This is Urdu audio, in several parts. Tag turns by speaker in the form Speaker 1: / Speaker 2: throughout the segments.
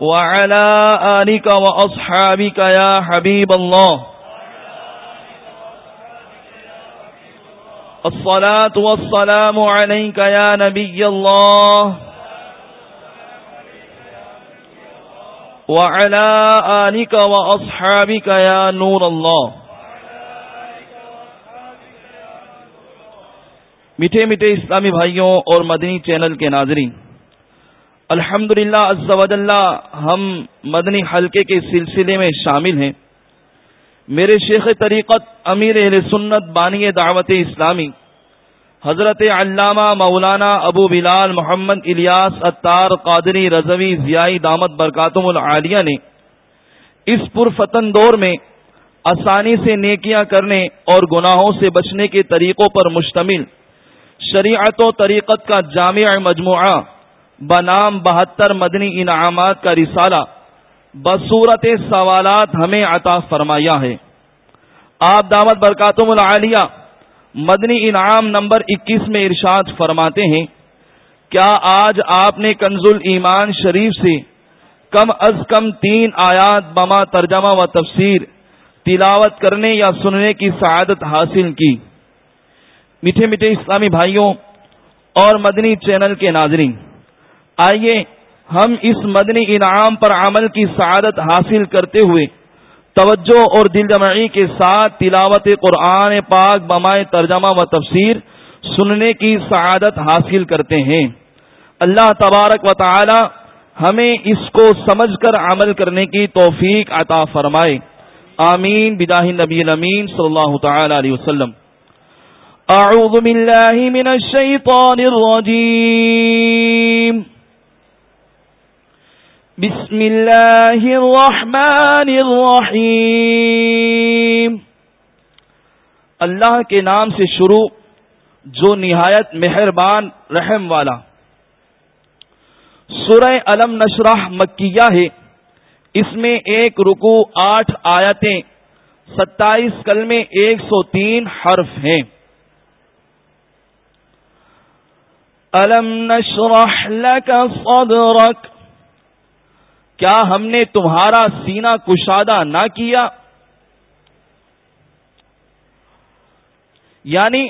Speaker 1: وعلى آلك وأصحابك يا حبيب الله. الصلاة والسلام عليك يا نبي الله. وعلى آلك وأصحابك يا نور الله. میٹھے میٹھے اسلامی بھائیوں اور مدنی چینل کے ناظرین الحمد للہ ہم مدنی حلقے کے سلسلے میں شامل ہیں۔ میرے شیخ طریقت امیر اہل سنت بانی دعوت اسلامی، حضرت علامہ مولانا ابو بلال محمد الیاس اتار قادری رضوی ضیائی دامت برکاتم العالیہ نے اس پرفتن دور میں آسانی سے نیکیاں کرنے اور گناہوں سے بچنے کے طریقوں پر مشتمل شریعت و طریقت کا جامع مجموعہ بنام بہتر مدنی انعامات کا رسالہ بصورت سوالات ہمیں عطا فرمایا ہے۔ آپ دعوت برکاتم العالیہ مدنی انعام نمبر اکیس میں ارشاد فرماتے ہیں، کیا آج آپ نے کنز ایمان شریف سے کم از کم تین آیات بما ترجمہ و تفسیر، تلاوت کرنے یا سننے کی سعادت حاصل کی؟ میٹھے میٹھے اسلامی بھائیوں اور مدنی چینل کے ناظرین آئیے ہم اس مدنی انعام پر عمل کی سعادت حاصل کرتے ہوئے توجہ اور دل جمعی کے ساتھ تلاوت قرآن پاک بمائے ترجمہ و تفسیر سننے کی سعادت حاصل کرتے ہیں۔ اللہ تبارک و تعالی ہمیں اس کو سمجھ کر عمل کرنے کی توفیق عطا فرمائے۔ آمین۔ بجاہ نبی الامین صلی اللہ تعالی علیہ وسلم۔ اعوذ باللہ من الشیطان الرجیم۔ بسم اللہ الرحمن الرحیم اللہ کے نام سے شروع جو نہایت مہربان رحم والا. سورہ علم نشرح مکیہ ہے. اس میں ایک رکو آٹھ آیتیں، ستائیس کل میں ایک سو تین حرف ہیں. الم نشرح لك صدرك کیا ہم نے تمہارا سینہ کشادہ نہ کیا؟ یعنی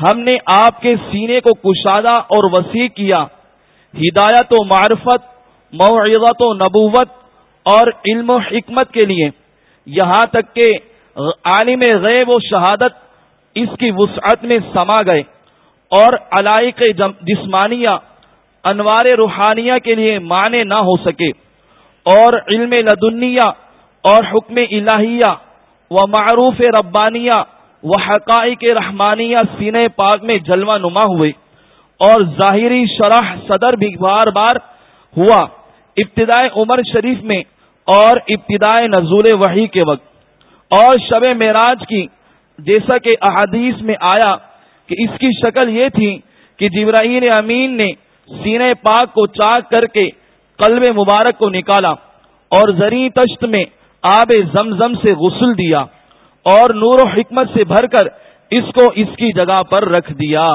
Speaker 1: ہم نے آپ کے سینے کو کشادہ اور وسیع کیا، ہدایت و معرفت، موعظت و نبوت اور علم و حکمت کے لیے۔ یہاں تک کہ عالم غیب و شہادت اس کی وسعت میں سما گئے۔ اور علائق جسمانیہ، انوار روحانیہ کے لیے معنی نہ ہو سکے۔ اور علم لدنیا اور حکم الہیہ و معروف ربانیہ و حقائق رحمانیہ سینے پاک میں جلوہ نما ہوئے اور ظاہری شرح صدر بھی بار بار ہوا ابتدائے عمر شریف میں اور ابتدائے نزول وحی کے وقت اور شب معراج کی جیسا کہ احادیث میں آیا کہ اس کی شکل یہ تھی کہ جبرائیل امین نے سینے پاک کو چاک کر کے قلب مبارک کو نکالا اور زری تشت میں آب زمزم سے غسل دیا اور نور و حکمت سے بھر کر اس کو اس کی جگہ پر رکھ دیا۔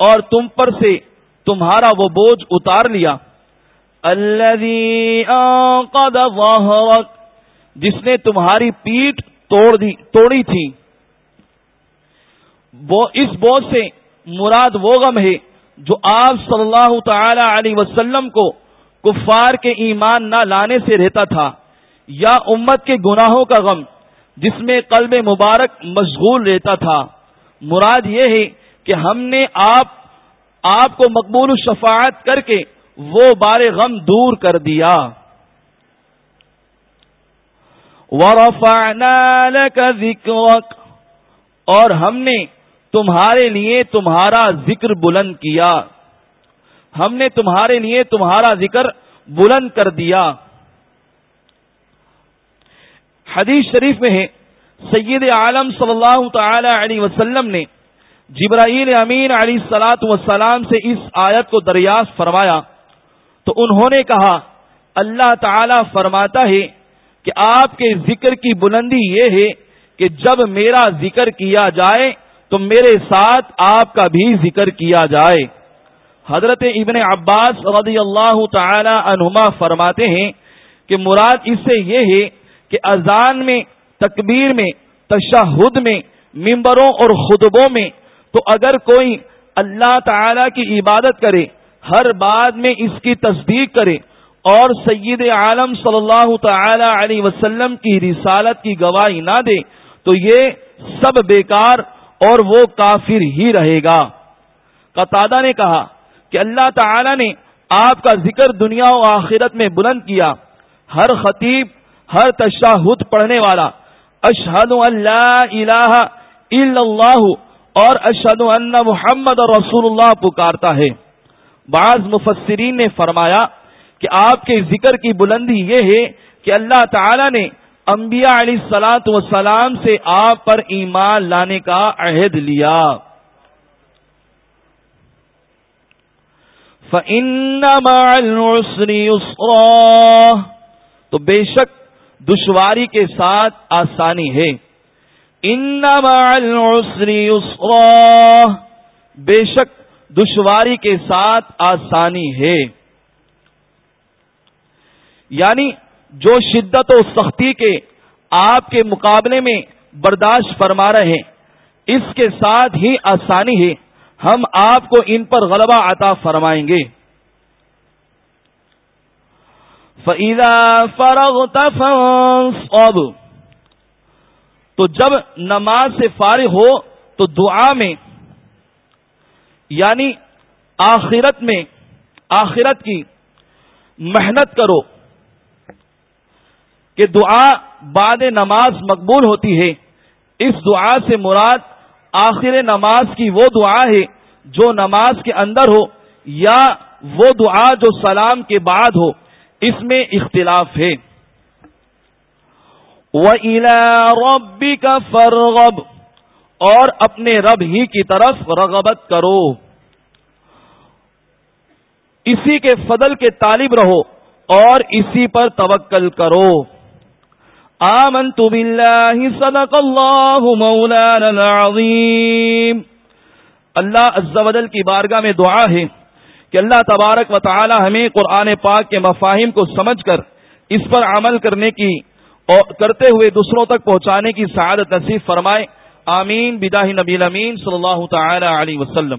Speaker 1: اور تم پر سے تمہارا وہ بوجھ اتار لیا۔ جس نے تمہاری پیٹ توڑ دی توڑی تھی۔ وہ اس بوجھ سے مراد وہ غم ہے جو آپ صلی اللہ تعالی علیہ وسلم کو کفار کے ایمان نہ لانے سے رہتا تھا یا امت کے گناہوں کا غم جس میں قلب مبارک مشغول رہتا تھا۔ مراد یہ ہے کہ ہم نے آپ آپ کو مقبول شفاعت کر کے وہ بار غم دور کر دیا۔ ذِكْرَكَ اور ہم نے تمہارے لیے تمہارا ذکر بلند کیا۔ ہم نے تمہارے لیے تمہارا ذکر بلند کر دیا۔ حدیث شریف میں ہے، سید عالم صلی اللہ تعالی علیہ وسلم نے جبرائیل امین علی سلاۃ وسلام سے اس آیت کو دریافت فرمایا۔ تو انہوں نے کہا، اللہ تعالی فرماتا ہے کہ آپ کے ذکر کی بلندی یہ ہے کہ جب میرا ذکر کیا جائے تو میرے ساتھ آپ کا بھی ذکر کیا جائے۔ حضرت ابن عباس رضی اللہ تعالی عنہما فرماتے ہیں کہ مراد اس سے یہ ہے کہ اذان میں، تکبیر میں، تشہد میں ممبروں اور خطبوں میں تو اگر کوئی اللہ تعالی کی عبادت کرے، ہر بات میں اس کی تصدیق کرے اور سید عالم صلی اللہ تعالی علیہ وسلم کی رسالت کی گواہی نہ دے تو یہ سب بیکار اور وہ کافر ہی رہے گا۔ قطادہ نے کہا کہ اللہ تعالی نے آپ کا ذکر دنیا و آخرت میں بلند کیا۔ ہر خطیب، ہر تشاہد پڑھنے والا، اشہد اللہ الہ الا اللہ اور اشہد ان محمد رسول اللہ پکارتا ہے۔ بعض مفسرین نے فرمایا کہ آپ کے ذکر کی بلندی یہ ہے کہ اللہ تعالی نے انبیاء علیہ سلاۃ وسلام سے آپ پر ایمان لانے کا عہد لیا۔ تو بے شک دشواری کے ساتھ آسانی ہے۔ بے شک دشواری کے ساتھ آسانی ہے۔ یعنی جو شدت و سختی کے آپ کے مقابلے میں برداشت فرما رہے ہیں، اس کے ساتھ ہی آسانی ہے، ہم آپ کو ان پر غلبہ عطا فرمائیں گے۔ فَإِذَا فَرَغْتَ اب تو جب نماز سے فارغ ہو، تو دعا میں یعنی آخرت میں، آخرت کی محنت کرو۔ کہ دعا بعد نماز مقبول ہوتی ہے۔ اس دعا سے مراد آخر نماز کی وہ دعا ہے جو نماز کے اندر ہو یا وہ دعا جو سلام کے بعد ہو۔ اس میں اختلاف ہے۔ وہ ربی کا فرغب اور اپنے رب ہی کی طرف رغبت کرو۔ اسی کے فضل کے طالب رہو اور اسی پر توکل کرو۔ آمنت بالله صدق الله مولانا العظيم. اللہ عز و جل کی بارگاہ میں دعا ہے کہ اللہ تبارک و تعالی ہمیں قرآن پاک کے مفاہیم کو سمجھ کر اس پر عمل کرنے کی اور کرتے ہوئے دوسروں تک پہنچانے کی سعادت نصیب فرمائے. آمین. بدا نبی امین صلی اللہ تعالی علیہ وسلم.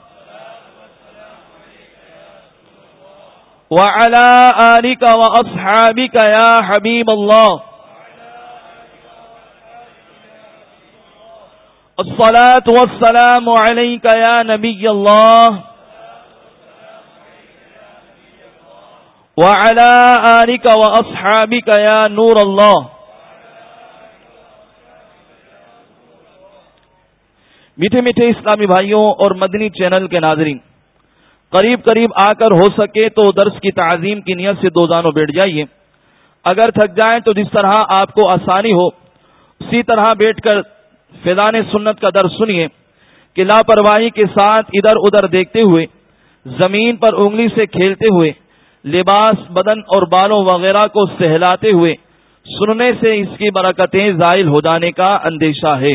Speaker 1: وعلى آلك وأصحابك يا حبيب الله. الصلاة والسلام عليك يا نبي الله. وعلى آلك وأصحابك يا نور الله. میٹھے میٹھے اسلامی بھائیوں اور مدنی چینل کے ناظرین قریب قریب آ کر ہو سکے تو درس کی تعظیم کی نیت سے دو زانوں بیٹھ جائیے۔ اگر تھک جائیں تو جس طرح آپ کو آسانی ہو، اسی طرح بیٹھ کر فیضان سنت کا درس سنیے۔ کہ لاپرواہی کے ساتھ ادھر ادھر دیکھتے ہوئے، زمین پر انگلی سے کھیلتے ہوئے، لباس، بدن اور بالوں وغیرہ کو سہلاتے ہوئے، سننے سے اس کی برکتیں زائل ہو جانے کا اندیشہ ہے۔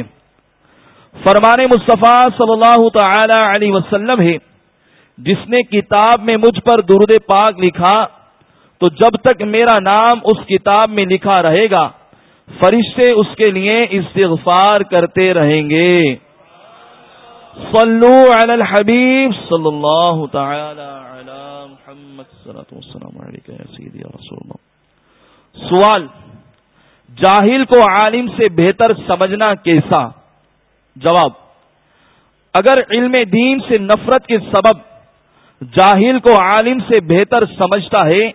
Speaker 1: فرمان مصطفیٰ صلی اللہ تعالی علیہ وسلم ہے جس نے کتاب میں مجھ پر درد پاک لکھا، تو جب تک میرا نام اس کتاب میں لکھا رہے گا، فرشتے اس کے لیے استغفار کرتے رہیں گے۔ صلو علی الحبیب صلی اللہ تعالی علی محمد والسلام علیکہ سیدی رسول اللہ۔ سوال، جاہل کو عالم سے بہتر سمجھنا کیسا؟ جواب، اگر علم دین سے نفرت کے سبب جاہل کو عالم سے بہتر سمجھتا ہے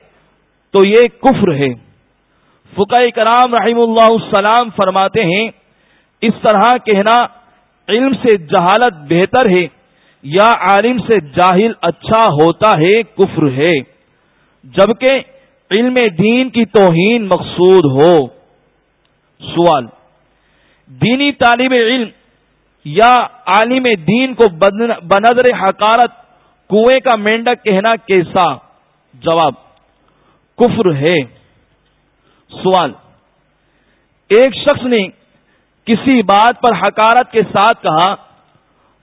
Speaker 1: تو یہ کفر ہے۔ فقہ کرام رحم اللہ السلام فرماتے ہیں، اس طرح کہنا علم سے جہالت بہتر ہے، یا عالم سے جاہل اچھا ہوتا ہے، کفر ہے۔ جبکہ علم دین کی توہین مقصود ہو۔ سوال، دینی طالب علم یا عالم دین کو بنظر حکارت کنویں کا مینڈک کہنا کیسا؟ جواب، کفر ہے۔ سوال، ایک شخص نے کسی بات پر حکارت کے ساتھ کہا،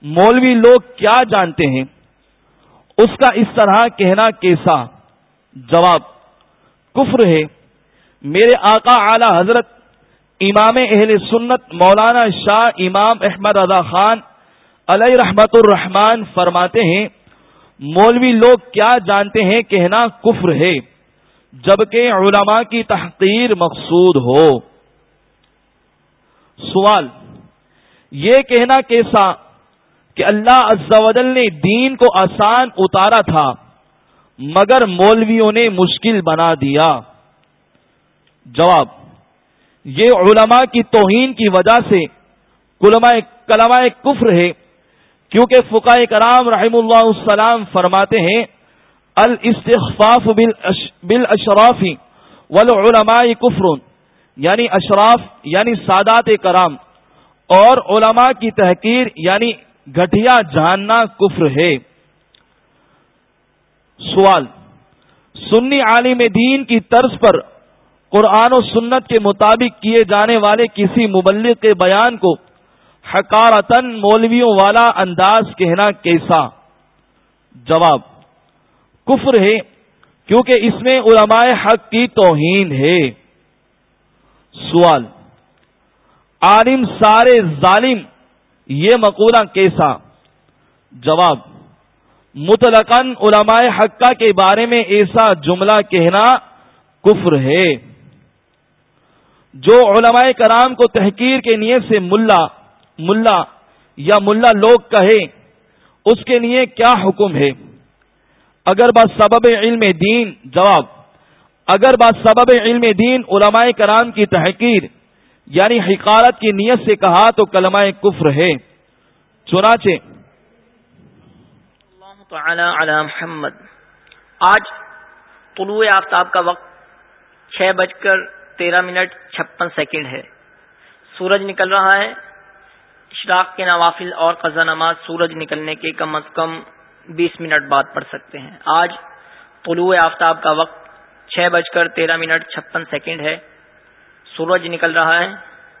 Speaker 1: مولوی لوگ کیا جانتے ہیں؟ اس کا اس طرح کہنا کیسا؟ جواب، کفر ہے۔ میرے آقا اعلی حضرت، امام اہل سنت مولانا شاہ امام احمد رضا خان علیہ رحمت الرحمان فرماتے ہیں مولوی لوگ کیا جانتے ہیں کہنا کفر ہے، جبکہ علماء کی تحقیر مقصود ہو۔ سوال، یہ کہنا کیسا کہ اللہ عز و جل نے دین کو آسان اتارا تھا، مگر مولویوں نے مشکل بنا دیا۔ جواب، یہ علماء کی توہین کی وجہ سے کلمہ کفر ہے۔ کیونکہ فقہ کرام رحم اللہ السلام فرماتے ہیں، الاستخفاف بالاشرافی والعلماء کفر یعنی اشراف یعنی سادات کرام، اور علماء کی تحقیر یعنی گھٹیا جاننا کفر ہے۔ سوال، سنی عالم دین کی طرز پر قرآن و سنت کے مطابق کیے جانے والے کسی مبلغ کے بیان کو حکارتن مولویوں والا انداز کہنا کیسا؟ جواب، کفر ہے، کیونکہ اس میں علماء حق کی توہین ہے۔ سوال، عالم سارے ظالم، یہ مقولہ کیسا؟ جواب متلقن علماء حقہ کے بارے میں ایسا جملہ کہنا کفر ہے۔ جو علماء کرام کو تحقیر کے نیت سے ملا ملا یا ملا لوگ کہے اس کے لیے کیا حکم ہے؟ اگر بات سبب علم دین، جواب، اگر بات سبب علم دین علماء کرام کی تحقیر یعنی حکارت کی نیت سے کہا تو کلمہ کفر ہے۔ چنانچہ
Speaker 2: محمد، آج طلوع آفتاب کا وقت چھ بج کر تیرہ منٹ چھپن سیکنڈ ہے۔ سورج نکل رہا ہے اشراق کے نوافل اور قزا نماز سورج نکلنے کے کم از کم بیس منٹ بعد پڑھ سکتے ہیں۔ آج طلوع آفتاب کا وقت چھ بج کر تیرہ منٹ چھپن سیکنڈ ہے۔ سورج نکل رہا ہے۔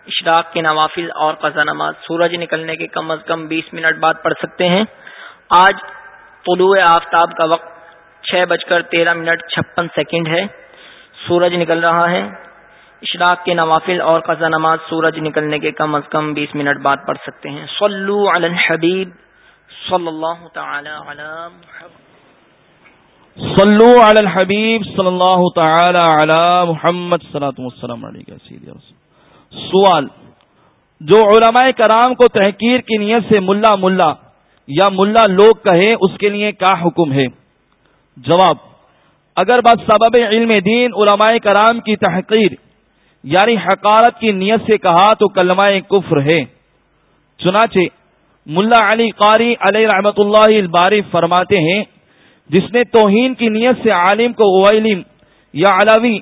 Speaker 2: اشراق کے نوافل اور قزا نماز سورج نکلنے کے کم از کم بیس منٹ بعد پڑھ سکتے ہیں۔ آج طلوع آفتاب کا وقت چھ بج کر تیرہ منٹ چھپن سیکنڈ ہے۔ سورج نکل رہا ہے۔ اشراق کے نوافل اور قزا نماز سورج نکلنے کے کم از کم بیس منٹ بعد پڑھ سکتے ہیں۔ صلو علی الحبیب۔ صلی اللہ تعالی علی
Speaker 1: صلو علی الحبیب صلی اللہ تعالی علی محمد والسلام علیہ سوال، جو علماء کرام کو تحقیر کی نیت سے ملا ملا یا ملا لوگ کہے اس کے لیے کیا حکم ہے؟ جواب، اگر بات سبب علم دین علماء کرام کی تحقیر یعنی حقارت کی نیت سے کہا تو کلمہ کفر ہے۔ چنانچہ ملا علی قاری علیہ رحمت اللہ الباری فرماتے ہیں، جس نے توہین کی نیت سے عالم کو اویلم یا علوی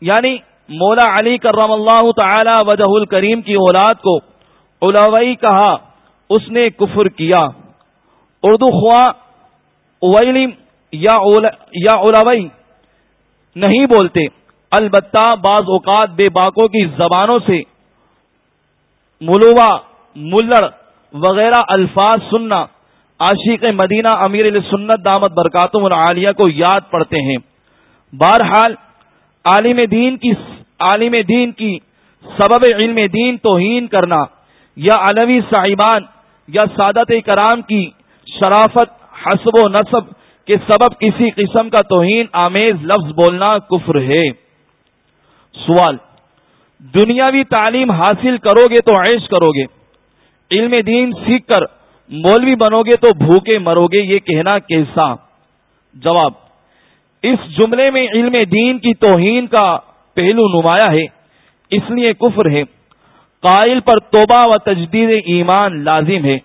Speaker 1: یعنی مولا علی کرم اللہ تعالی وجہ الکریم کی اولاد کو علوی کہا، اس نے کفر کیا۔ اردو خواہ اویلم یا علوی نہیں بولتے۔ البتہ بعض اوقات بے باکوں کی زبانوں سے ملوا ملڑ وغیرہ الفاظ سننا عاشق مدینہ امیر سنت دامت برکاتم العالیہ کو یاد پڑتے ہیں۔ بہرحال، عالم دین کی عالم دین کی سبب علم دین توہین کرنا یا علوی صاحبان یا سعادت کرام کی شرافت، حسب و نصب کے سبب کسی قسم کا توہین آمیز لفظ بولنا کفر ہے۔ سوال، دنیاوی تعلیم حاصل کرو گے تو عیش کرو گے، علم دین سیکھ کر مولوی بنو گے تو بھوکے مرو گے، یہ کہنا کیسا؟ جواب، اس جملے میں علم دین کی توہین کا پہلو نمایاں ہے، اس لیے کفر ہے، قائل پر توبہ و تجدید ایمان لازم ہے،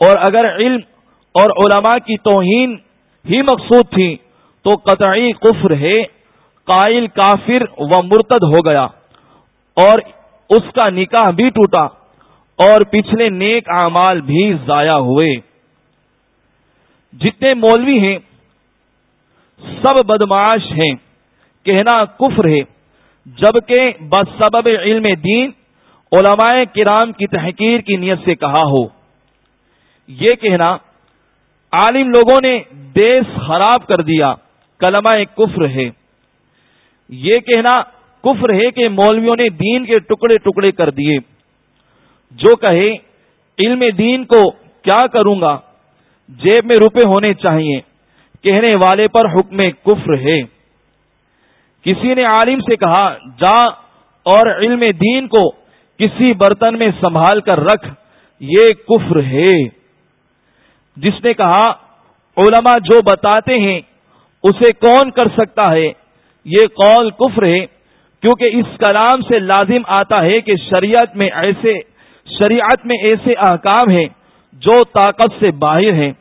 Speaker 1: اور اگر علم اور علماء کی توہین ہی مقصود تھی تو قطعی کفر ہے۔ قائل، کافر و مرتد ہو گیا اور اس کا نکاح بھی ٹوٹا اور پچھلے نیک اعمال بھی ضائع ہوئے۔ جتنے مولوی ہیں، سب بدماش ہیں، کہنا کفر ہے، جبکہ بس سبب علم دین، علماء کرام کی تحقیر کی نیت سے کہا ہو۔ یہ کہنا، عالم لوگوں نے دیس خراب کر دیا، کلمہ کفر ہے۔ یہ کہنا کفر ہے کہ مولویوں نے دین کے ٹکڑے ٹکڑے کر دیے۔ جو کہے، علم دین کو کیا کروں گا؟ جیب میں روپے ہونے چاہیے۔ کہنے والے پر حکم کفر ہے۔ کسی نے عالم سے کہا، جا اور علم دین کو کسی برتن میں سنبھال کر رکھ۔ یہ کفر ہے۔ جس نے کہا، علماء جو بتاتے ہیں، اسے کون کر سکتا ہے؟ یہ قول کفر ہے، کیونکہ اس کلام سے لازم آتا ہے کہ شریعت میں ایسے، شریعت میں ایسے احکام ہیں جو طاقت سے باہر ہیں۔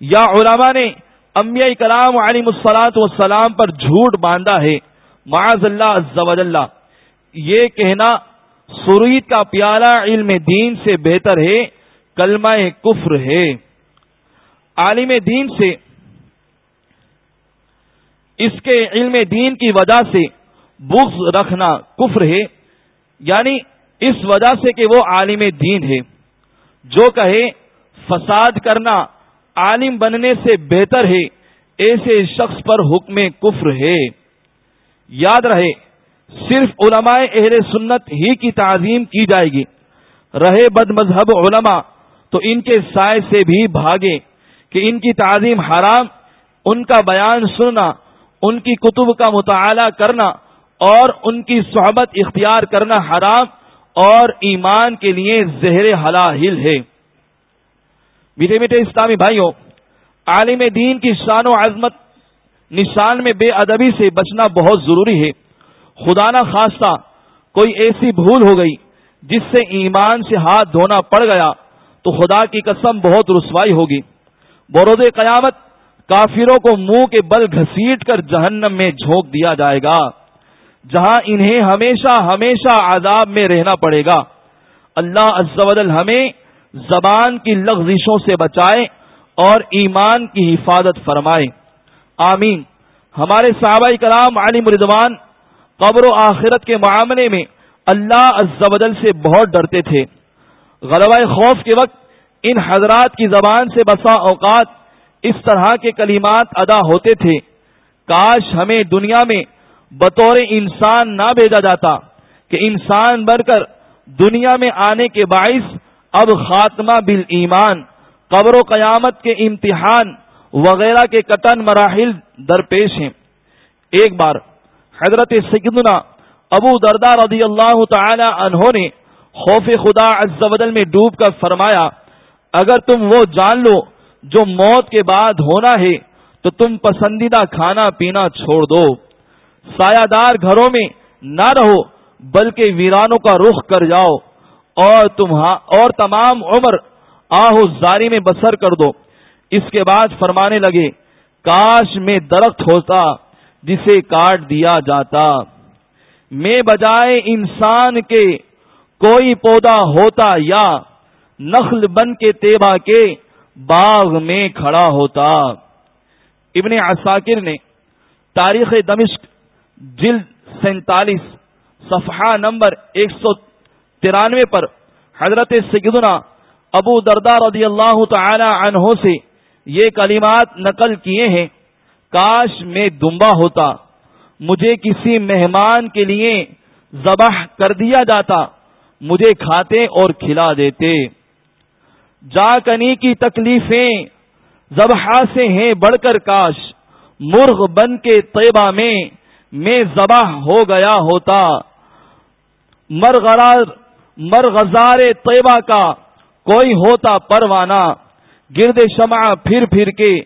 Speaker 1: یا علماء نے انبیاء کلام علی مسلاط وسلام پر جھوٹ باندھا ہے۔ معاذ اللہ اللہ یہ کہنا سرید کا پیالہ علم دین سے بہتر ہے، کلمہ کفر ہے۔ عالم دین سے اس کے علم دین کی وجہ سے بغض رکھنا کفر ہے یعنی اس وجہ سے کہ وہ عالم دین ہے۔ جو کہے، فساد کرنا عالم بننے سے بہتر ہے، ایسے شخص پر حکم کفر ہے۔ یاد رہے، صرف علماء اہل سنت ہی کی تعظیم کی جائے گی۔ رہے بد مذہب علماء، تو ان کے سائے سے بھی بھاگے کہ ان کی تعظیم حرام، ان کا بیان سننا ان کی کتب کا مطالعہ کرنا اور ان کی صحبت اختیار کرنا حرام اور ایمان کے لیے زہر حلاحل ہے۔ میٹھے میٹھے اسلامی بھائیوں، عالم دین کی شان و عظمت، نشان میں بے ادبی سے بچنا بہت ضروری ہے۔ خدا نہ خواستہ کوئی ایسی بھول ہو گئی جس سے ایمان سے ہاتھ دھونا پڑ گیا تو خدا کی قسم بہت رسوائی ہوگی۔ بروز قیامت کافروں کو منہ کے بل گھسیٹ کر جہنم میں جھونک دیا جائے گا، جہاں انہیں ہمیشہ ہمیشہ عذاب میں رہنا پڑے گا۔ اللہ ہمیں زبان کی لغزشوں سے بچائے اور ایمان کی حفاظت فرمائے۔ آمین۔ ہمارے صحابہ کرام علی مردوان قبر و آخرت کے معاملے میں اللہ ازل سے بہت ڈرتے تھے۔ غلبہ خوف کے وقت ان حضرات کی زبان سے بسا اوقات اس طرح کے کلمات ادا ہوتے تھے۔ کاش ہمیں دنیا میں بطور انسان نہ بھیجا جاتا کہ انسان بن کر دنیا میں آنے کے باعث اب خاتمہ بال ایمان قبر و قیامت کے امتحان وغیرہ کے قطن مراحل درپیش ہیں۔ ایک بار حضرت سیدنا ابو دردا رضی اللہ تعالی انہوں نے خوف خدا بدل میں ڈوب کر فرمایا، اگر تم وہ جان لو جو موت کے بعد ہونا ہے، تو تم پسندیدہ کھانا پینا چھوڑ دو۔ سایہ دار گھروں میں نہ رہو، بلکہ ویرانوں کا رخ کر جاؤ۔ اور اور تمام عمر آہو زاری میں بسر کر دو۔ اس کے بعد فرمانے لگے، کاش میں درخت ہوتا جسے کاٹ دیا جاتا۔ میں بجائے انسان کے کوئی پودا ہوتا یا نخل بن کے تیبا کے باغ میں کھڑا ہوتا۔ ابن عساکر نے تاریخ دمشق جلد سینتالیس، صفحہ نمبر ایک سو ترانوے پر حضرت سگدنا ابو دردار رضی اللہ تعالی عنہ سے یہ کلمات نقل کیے ہیں، کاش میں دمبا ہوتا، مجھے کسی مہمان کے لیے ذبح کر دیا جاتا، مجھے کھاتے اور کھلا دیتے۔ جا کنی کی تکلیفیں ذبح سے ہیں بڑھ کر کاش، مرغ بن کے طیبہ میں میں ذبح ہو گیا ہوتا۔ مرغرار، مرغزار طیبہ کا کوئی ہوتا پروانہ۔ گرد شمع پھر پھر کے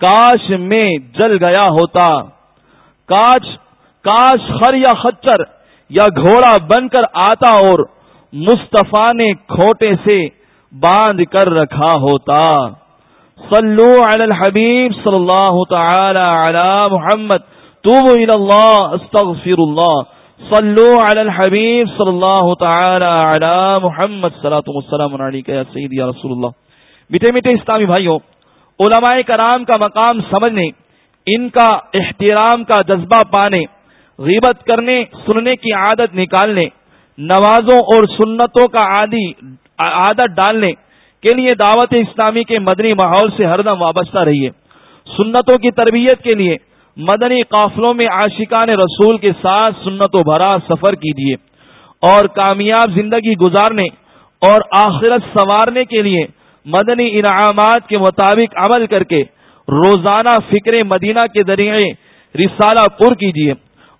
Speaker 1: کاش میں جل گیا ہوتا۔ کاش کاش خر یا خچر یا گھوڑا بن کر آتا اور مصطفیٰ نے کھوٹے سے باندھ کر رکھا ہوتا۔ صلو علی الحبیب صلی اللہ تعالی علی محمد، توبو الى اللہ، استغفر اللہ۔ صلو علی الحبیب صلی اللہ تعالی علی محمد صلاة والسلام علیکہ یا سید یا رسول اللہ۔ میٹھے میٹھے اسلامی بھائیوں، علماء کرام کا مقام سمجھنے، ان کا احترام کا جذبہ پانے، غیبت کرنے، سننے کی عادت نکالنے نوازوں اور سنتوں کا عادی عادت ڈالنے کے لیے دعوت اسلامی کے مدنی ماحول سے ہر دم وابستہ رہیے۔ سنتوں کی تربیت کے لیے مدنی قافلوں میں عاشقان رسول کے ساتھ سنت و بھرا سفر کیجیے اور کامیاب زندگی گزارنے اور آخرت سنوارنے کے لیے مدنی انعامات کے مطابق عمل کر کے روزانہ فکر مدینہ کے ذریعے رسالہ پر کیجیے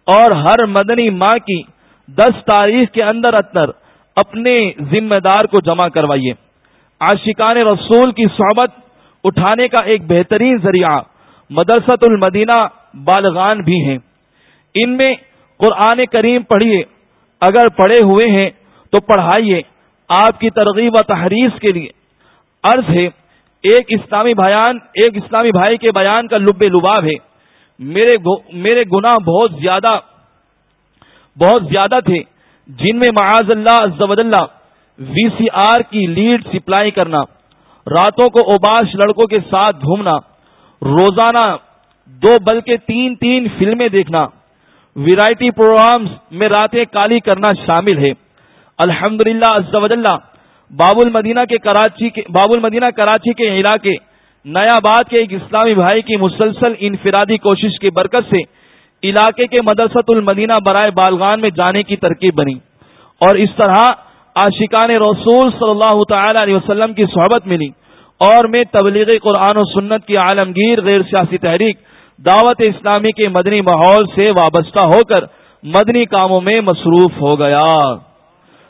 Speaker 1: اور ہر مدنی ماہ کی دس تاریخ کے اندر اندر اپنے ذمہ دار کو جمع کروائیے۔ عاشقان رسول کی صحبت اٹھانے کا ایک بہترین ذریعہ مدرسۃ المدینہ بالغان بھی ہیں۔ ان میں قرآن کریم پڑھیے۔ اگر پڑھے ہوئے ہیں تو پڑھائیے۔ آپ کی ترغیب و تحریر کے لیے۔ عرض ہے، ایک اسلامی بھیان ایک اسلامی بھائی کے بیان کا لب لباب ہے۔ میرے میرے گناہ بہت زیادہ بہت زیادہ تھے۔ جن میں معاذ اللہ زبد اللہ وی سی آر کی لیڈ سپلائی کرنا، راتوں کو اوباش لڑکوں کے ساتھ گھومنا، روزانہ دو بلکہ تین تین فلمیں دیکھنا، ویرائٹی پروگرامز میں راتیں کالی کرنا شامل ہے۔ الحمد للہ اللہ باب المدینہ کے کراچی کے باب المدینہ کراچی کے علاقے، نیا آباد کے ایک اسلامی بھائی کی مسلسل انفرادی کوشش کی برکت سے علاقے کے مدرسۃ المدینہ برائے بالغان میں جانے کی ترکیب بنی اور اس طرح عاشقان رسول صلی اللہ تعالی علیہ وسلم کی صحبت ملی اور میں تبلیغ قرآن و سنت کی عالمگیر غیر سیاسی تحریک دعوت اسلامی کے مدنی ماحول سے وابستہ ہو کر مدنی کاموں میں مصروف ہو گیا۔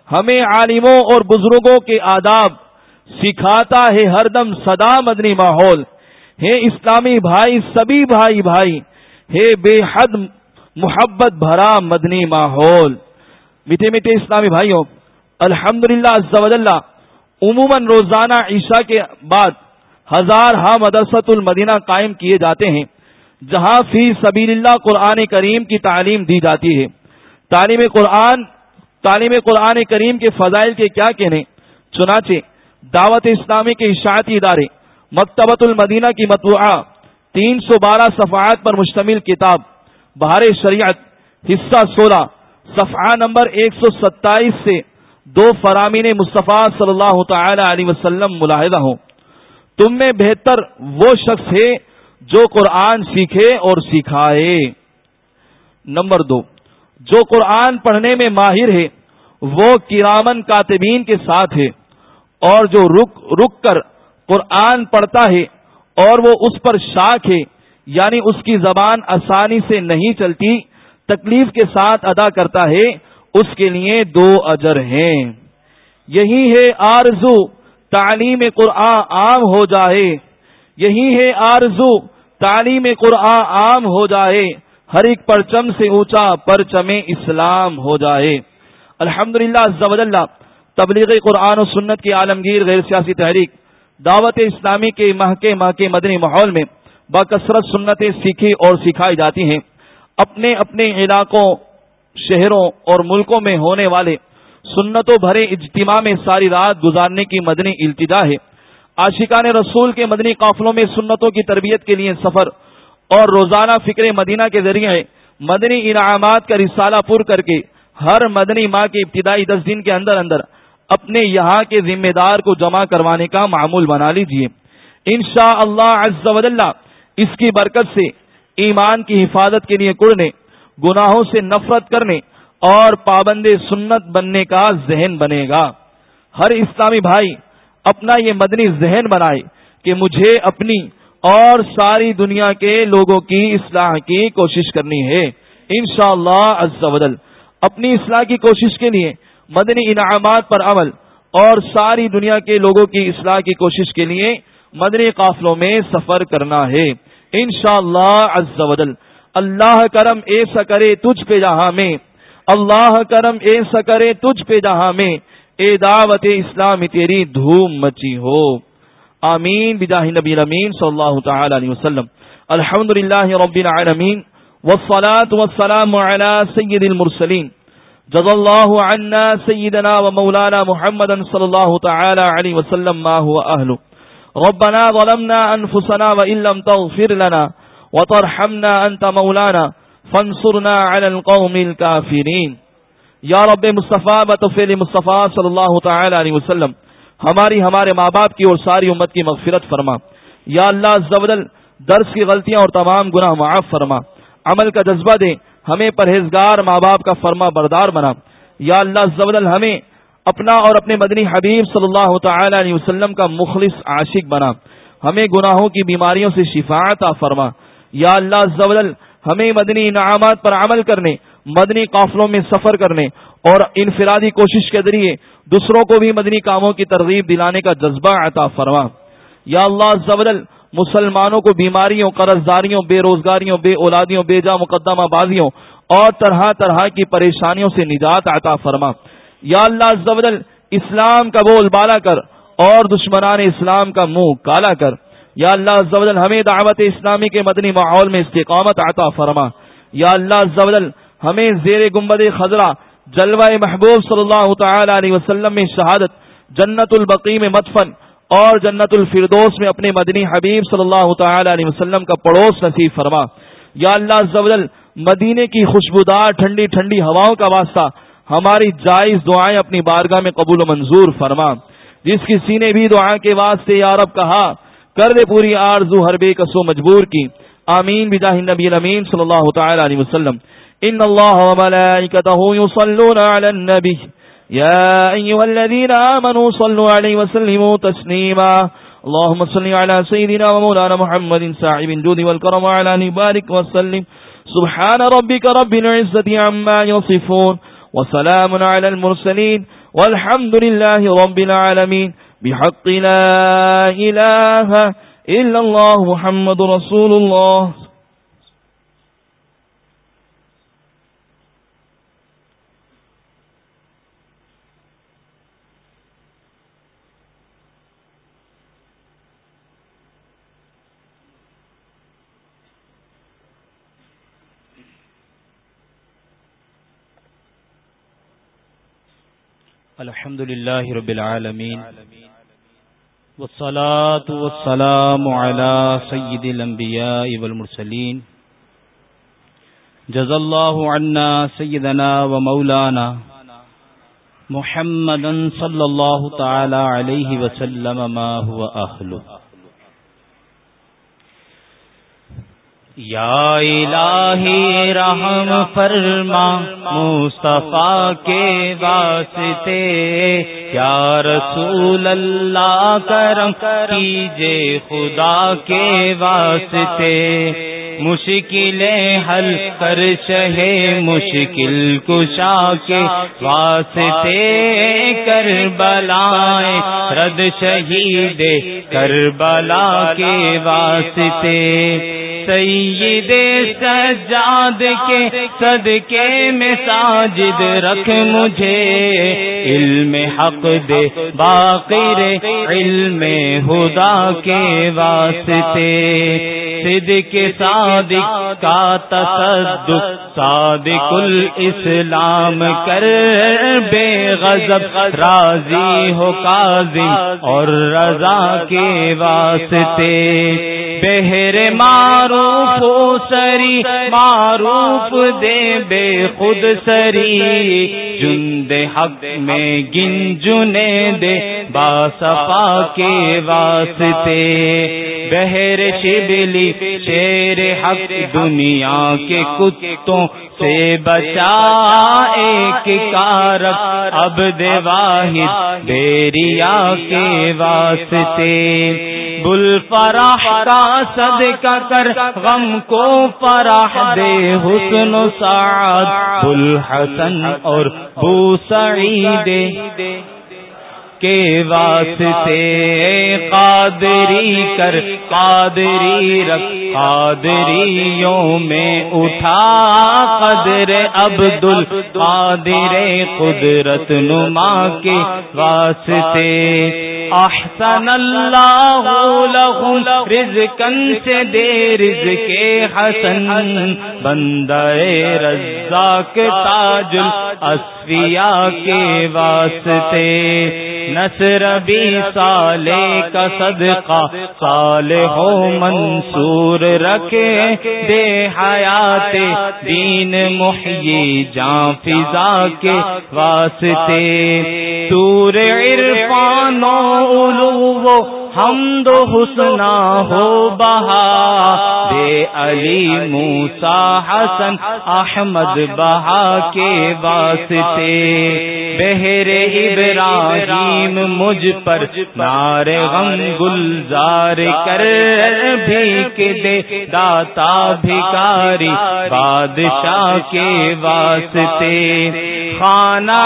Speaker 1: ہمیں عالموں اور بزرگوں کے آداب سکھاتا ہے ہر دم سدا مدنی ماحول۔ ہے اسلامی بھائی، سبھی بھائی بھائی ہے بے حد محبت بھرا مدنی ماحول۔ میٹھے میٹھے اسلامی بھائیوں الحمد للہ عموماً روزانہ عشاء کے بعد ہزار ہا مدرسۃ المدینہ قائم کیے جاتے ہیں، جہاں فی سبیل اللہ قرآن کریم کی تعلیم دی جاتی ہے۔ تعلیم قرآن تعلیم قرآن کریم کے فضائل کے کیا کہنے؟ چنانچہ دعوت اسلامی کے اشاعتی ادارے مکتبۃ المدینہ کی متوعہ تین سو بارہ صفحات پر مشتمل کتاب، بہار شریعت، حصہ سولہ، صفحہ نمبر ایک سو ستائیس سے دو فرامین مصطفیٰ صلی اللہ تعالی علیہ وسلم ملاحدہ ہوں۔ تم میں بہتر وہ شخص ہے جو قرآن سیکھے اور سکھائے۔ نمبر دو، جو قرآن پڑھنے میں ماہر ہے، وہ کرامن کاتبین کے ساتھ ہے اور جو رک رک کر قرآن پڑھتا ہے اور وہ اس پر شاک ہے یعنی اس کی زبان آسانی سے نہیں چلتی، تکلیف کے ساتھ ادا کرتا ہے، اس کے لیے دو اجر ہیں۔ یہی ہے آرزو، تعلیم قرآن عام ہو جائے۔ یہی ہے آرزو، تعلیم قرآن عام ہو جائے۔ ہر ایک پرچم سے اونچا پرچم اسلام ہو جائے۔ الحمد للہ تبلیغ قرآن و سنت کی عالمگیر غیر سیاسی تحریک دعوت اسلامی کے ماہ کے ماہ کے مدنی ماحول میں بکثرت سنتیں سیکھی اور سکھائی جاتی ہیں۔ اپنے اپنے علاقوں، شہروں اور ملکوں میں ہونے والے سنتوں بھرے اجتماع میں ساری رات گزارنے کی مدنی التجا ہے۔ عاشقان رسول کے مدنی قافلوں میں سنتوں کی تربیت کے لیے سفر اور روزانہ فکر مدینہ کے ذریعے مدنی انعامات کا رسالہ پر کر کے ہر مدنی ماہ کے ابتدائی دس دن کے اندر اندر اپنے یہاں کے ذمہ دار کو جمع کروانے کا معمول بنا لیجیے ان شاء اللہ اس کی برکت سے ایمان کی حفاظت کے لیے کڑنے، گناہوں سے نفرت کرنے اور پابند سنت بننے کا ذہن بنے گا۔ ہر اسلامی بھائی اپنا یہ مدنی ذہن بنائے کہ مجھے اپنی اور ساری دنیا کے لوگوں کی اصلاح کی کوشش کرنی ہے۔ انشاءاللہ شاء اللہ اپنی اصلاح کی کوشش کے لیے مدنی انعامات پر عمل اور ساری دنیا کے لوگوں کی اصلاح کی کوشش کے لیے مدنی قافلوں میں سفر کرنا ہے۔ انشاءاللہ شاء اللہ اللہ کرم ایسا کرے تجھ پہ جہاں میں۔ اللہ کرم ایسا کرے تجھ پہ جہاں میں۔ اے دعوت اسلام تیری دھوم مچی ہو۔ آمین۔ بجاہ نبی الامین صلی اللہ تعالی علیہ وسلم۔ الحمد للہ رب العالمین۔ والصلاة والسلام على سید المرسلین۔ جز اللہ عنا سیدنا و مولانا محمد صلی اللہ تعالی علیہ وسلم ما هو اہل ربنا ظلمنا انفسنا وان لم تغفر لنا وترحمنا انت مولانا فانصرنا على القوم الكافرين یا رب مصطفیٰ بطفیل مصطفیٰ صلی اللہ تعالی علیہ وسلم، ہماری ہمارے ماں باپ کی اور ساری امت کی مغفرت فرما. یا اللہ زبدل درس کی غلطیاں اور تمام گناہ معاف فرما. عمل کا جذبہ دے. ہمیں پرہیزگار ماں باپ کا فرما بردار بنا۔ یا اللہ زبدل ہمیں اپنا اور اپنے مدنی حبیب صلی اللہ تعالی علیہ وسلم کا مخلص عاشق بنا۔ ہمیں گناہوں کی بیماریوں سے شفاعت فرما۔ یا اللہ زبدل ہمیں مدنی انعامات پر عمل کرنے، مدنی قافلوں میں سفر کرنے اور انفرادی کوشش کے ذریعے دوسروں کو بھی مدنی کاموں کی ترغیب دلانے کا جذبہ عطا فرما۔ یا اللہ زبدل مسلمانوں کو بیماریوں قرض داریوں بے روزگاریوں، بے اولادیوں، بے جا مقدمہ بازیوں اور طرح طرح کی پریشانیوں سے نجات عطا فرما۔ یا اللہ زبدل اسلام کا بول بالا کر اور دشمنان اسلام کا منہ کالا کر۔ یا اللہ زبدل ہمیں دعوت اسلامی کے مدنی ماحول میں استقامت عطا فرما۔ یا اللہ زبدل ہمیں زیر گمبد خزرہ جلوہ محبوب صلی اللہ تعالی علیہ وسلم میں شہادت، جنت البقی میں مدفن اور جنت الفردوس میں اپنے مدنی حبیب صلی اللہ تعالی علیہ وسلم کا پڑوس نصیب فرما۔ یا اللہ زبل مدینے کی خوشبودار، ٹھنڈی ٹھنڈی ہواؤں کا واسطہ ہماری جائز دعائیں اپنی بارگاہ میں قبول و منظور فرما۔ جس کسی نے بھی دعا کے واسطے یارب کہا، کر دے پوری آرزو، ہر بے کسو مجبور کی۔ آمین۔ بجاہ نبی الامین صلی اللہ تعالی علیہ وسلم۔ ان الله وملائكته يصلون على النبي يا ايها الذين امنوا صلوا عليه وسلموا تسليما. اللهم صل على سيدنا ومولانا محمد صاحب الجود والكرم وعلى ال بارك وسلم. سبحان ربك رب العزه عما يصفون. وسلام على المرسلين. والحمد لله رب العالمين. بحق لا اله الا الله محمد رسول الله.
Speaker 3: الحمد لله رب العالمين والصلاة والسلام على سيد الأنبياء والمرسلين جزا الله عنا سيدنا ومولانا محمدا صلى الله تعالى عليه وسلم ما هو أهله یا الہی رحم فرما، مصطفیٰ کے واسطے، یا رسول اللہ کرم کیجے خدا کے واسطے۔ مشکلیں حل کر شہے مشکل کشا کے واسطے۔ کر بلائیں رد شہید کر بلا کے واسطے۔ سید سجاد کے صدقے میں ساجد رکھ مجھے۔ علم حق دے باقر علم خدا کے واسطے۔ صدق صادق کا تصدق صادق الاسلام کر، بے غضب، راضی ہو قاضی، اور رضا کے واسطے۔ بہر معروف ہو سری، معروف دے بے خود سری۔ جن حق میں گنجنے دے باصفا کے واسطے۔ بہر شبلی، شیر حق دنیا کے کتوں سے بچا ایک کارک اب دے واحد بیریا کے واسطے۔ بل فراح کا صدقہ کر، غم کو فراح دے حسن و سعد۔ بل حسن اور بو سعید۔ کے واسطے قادری کر، قادری رکھ، قادریوں میں اٹھا قدر عبد القادر قدرت نما کے واسطے۔ احسن اللہ لہم رزقن سے دے رزق حسن، بندہ رزاق تاج الاسفیاء کے واسطے۔ نصر بھی سالے کا صدقہ سال ہو منصور رکھے دے حیات دین محیی جان فضا کے واسطے۔ تور عرفان و علو ہم دو حسنا ہو بہا۔ دے علی موسا حسن احمد بہا کے واسطے۔ بہر ابراہیم مجھ پر نار غم گلزار کر بھی دے۔ داتا بھکاری بادشاہ کے واسطے۔ خانہ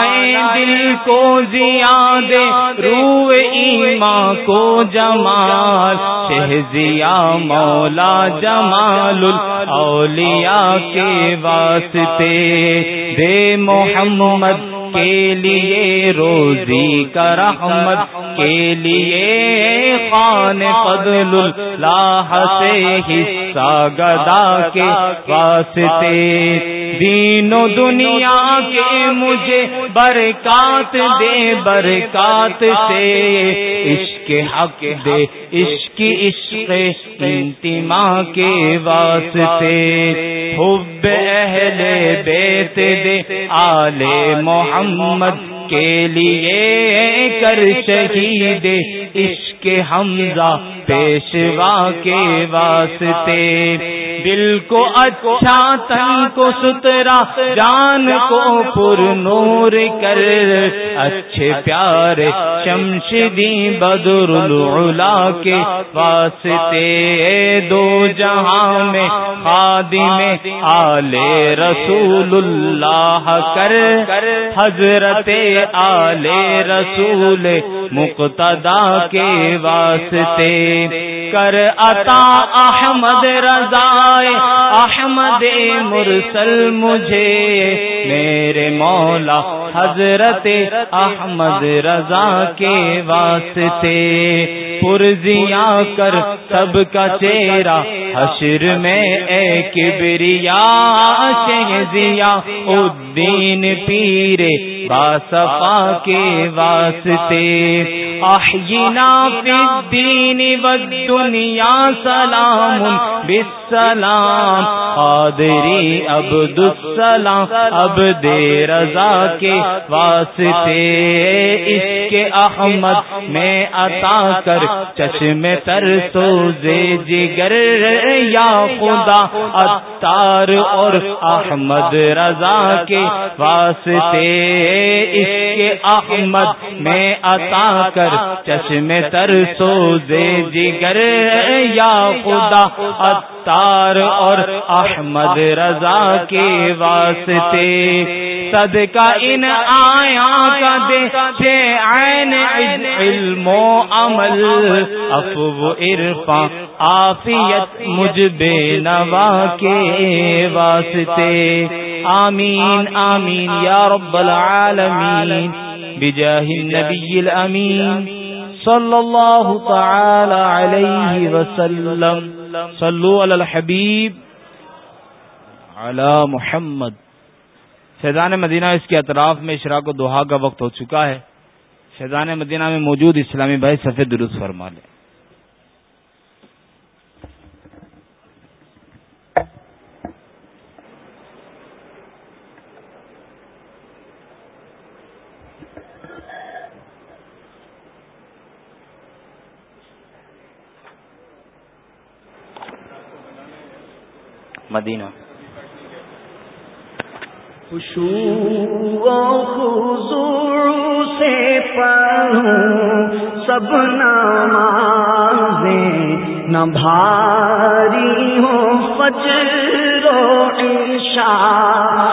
Speaker 3: دل کو زیادے روح ایمان کو جا جمال شہزیا مولا جمال الاولیاء کے واسطے۔ دے محمد کے لیے روزی کا رحمت، کے لیے خان فضل اللہ سے حصہ گدا کے واسطے۔ دین و دنیا کے مجھے برکات دے، برکات سے۔ عشق حق دے عشق عشق انتما کے واسطے حب اہل بیت دے آل محمد کے لیے کر شہید عشق حمزہ پیشوا کے واسطے۔ دل کو اچھا تن کو سترا جان کو پر نور کر۔ اچھے پیارے شمشدی بدر العلا کے واسطے۔ دو جہاں میں خادی میں آل رسول اللہ کر۔ حضرت آل رسول مقتدا کے واسطے کر عطا احمد رضا احمد مرسل مجھے، میرے مولا حضرت احمد رضا کے واسطے۔ پرزیا کر سب کا چہرہ، حشر میں ایک بریا شہزیا الدین پیرے باصفا کے واسطے۔ احینا فی الدین والدنیا سلام بالسلام. قادری عبد السلام عبد رضا کے واسطے اس کے احمد میں عطا کر چشم تر سوزے جگر یا خدا اتار اور احمد رضا کے واسطے اس کے احمد میں عطا کر چشم تر سوزے جگر یا خدا اتار اور احمد رضا کے واسطے۔ صدقہ ان آیا کا دے عین علم و عمل۔ افو عرفا آفیت مجھ بے نوا کے واسطے۔ آمین آمین یا رب العالمین۔ بجاہ النبی الامین۔ صلی اللہ تعالی علیہ وسلم. صلو علی الحبیب. علی محمد. فیضان مدینہ اس کے اطراف میں اشراق و دہا کا وقت ہو چکا ہے. فیضان مدینہ میں موجود اسلامی بھائی سفید درست فرما لیں.
Speaker 4: مدینہ۔
Speaker 2: سے پڑھوں سب نمازیں نہ بھاری ہو فجر و عشاء۔